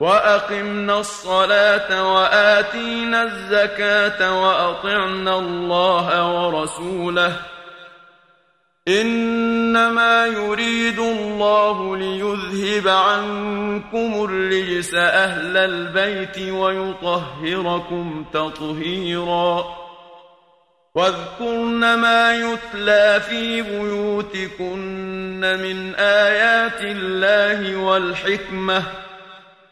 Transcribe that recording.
وَأَقِمْنَا الصَّلَاةَ وَآتِينَا الزَّكَاةَ وَأَطِعْنَا اللَّهَ وَرَسُولَهُ إِنَّمَا يُرِيدُ اللَّهُ لِيُذْهِبَ عَنكُمُ الرِّجْسَ أَهْلَ الْبَيْتِ وَيُطَهِّرَكُمْ تَطْهِيرًا وَاذْكُرْنَ مَا يُتْلَى فِي بُيُوتِكُنَّ مِنْ آيَاتِ اللَّهِ وَالْحِكْمَةِ